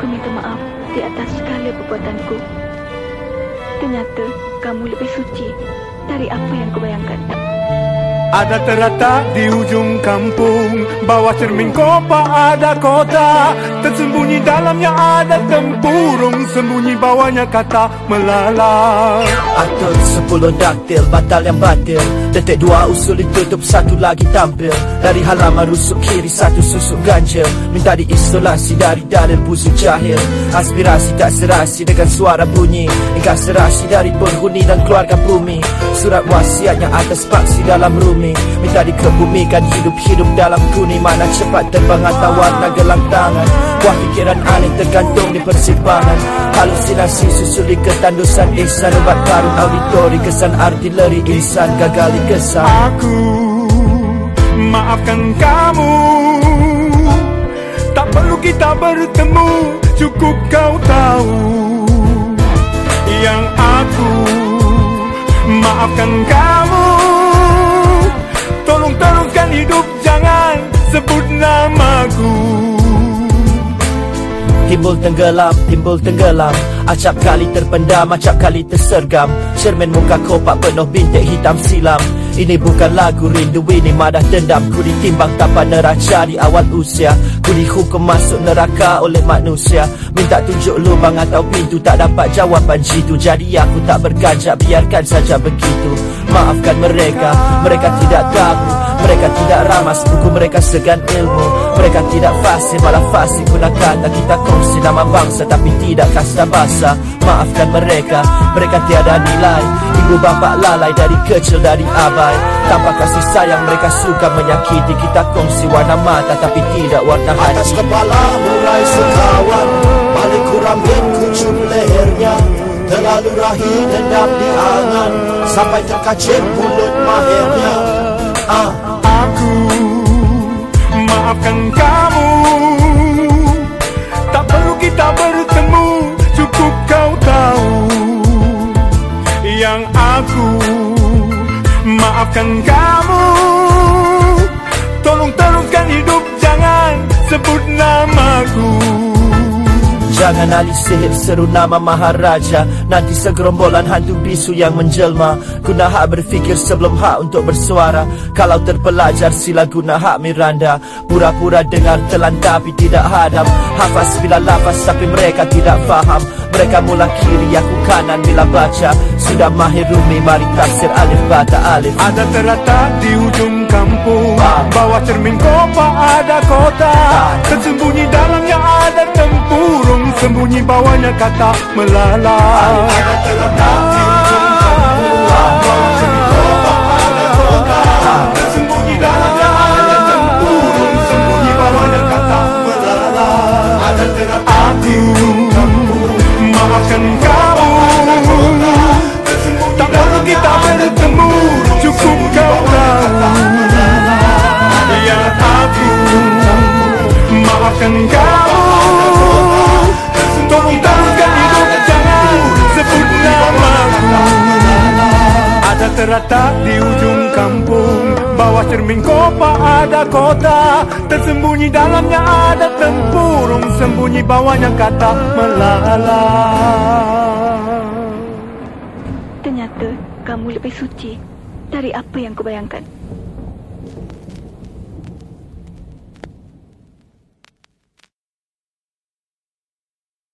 Aku minta maaf di atas segala perbuatanku. Ternyata kamu lebih suci dari apa yang kubayangkan. Ada terletak di ujung kampung. Bawah cermin kopa ada kota. Tersembunyi dalamnya ada tempurung. Sembunyi bawahnya kata melala Atur sepuluh daktil batal yang batil. Detik dua usul ditutup satu lagi tampil. Dari halaman rusuk kiri satu susuk ganjil. Minta diisolasi dari dalil busuk jahil. Aspirasi tak serasi dengan suara bunyi. Engkau serasi dari penghuni dan keluarga bumi. Surat wasiatnya atas paksi dalam rumah bumi. Minta dikebumikan hidup-hidup dalam kuni Mana cepat terbang atau warna gelang tangan Buah fikiran aneh tergantung di persimpangan. Halusinasi susuli ketandusan ihsan Ubat karun auditori kesan artileri insan. Gagali kesan Aku maafkan kamu. Tak perlu kita bertemu. Cukup kau tahu. Yang aku maafkan kamu hidup jangan sebut namaku. Timbul tenggelam, timbul tenggelam. Acap kali terpendam, acap kali tersergam. Cermin muka kopak penuh bintik hitam silam Ini bukan lagu rindu, ini madah dendam. Ku ditimbang tanpa neraca di awal usia. Ku dihukum masuk neraka oleh manusia. Minta tunjuk lubang atau pintu Tak dapat jawapan. Jitu Jadi aku tak berganjak, biarkan saja begitu. Maafkan mereka, mereka tidak tahu. Mereka tidak ramas buku mereka segan ilmu. Mereka tidak fasih malah fasih guna kata Kita kongsi nama bangsa tapi tidak kasta basa. Maafkan mereka, mereka tiada nilai. Ibu bapa lalai dari kecil dari abai Tanpa kasih sayang mereka suka menyakiti. Kita kongsi warna mata tapi tidak warna hati. Atas kepala murai sekawan Balik kurang dan kucur lehernya. Terlalu rahi dendam di angan Sampai terkacir mulut mahirnya. Ah. Aku Maafkan kamu Maafkan kamu. Tolong teruskan hidup Jangan sebut namaku. Jangan alih sihir seru nama Maharaja. Nanti segerombolan hantu bisu yang menjelma. Guna hak berfikir sebelum hak untuk bersuara. Kalau terpelajar sila guna hak Miranda. Pura-pura dengar telan tapi tidak hadam. Hafaz bila lafaz tapi mereka tidak faham Mereka mula kiri aku kanan. Bila baca Sudah mahir rumi mari tafsir alif bata alif. Ada terletak di ujung kampung. Bawah cermin kopa ada kota. Tersembunyi dalamnya ada tempurung. Sembunyi bawahnya kata melala. Ada terletak di terletak di ujung kampung. Bawah cermin kopa ada kota Tersembunyi dalamnya ada tempurung. Sembunyi bawahnya kata melala. Ternyata kamu lebih suci dari apa yang kubayangkan.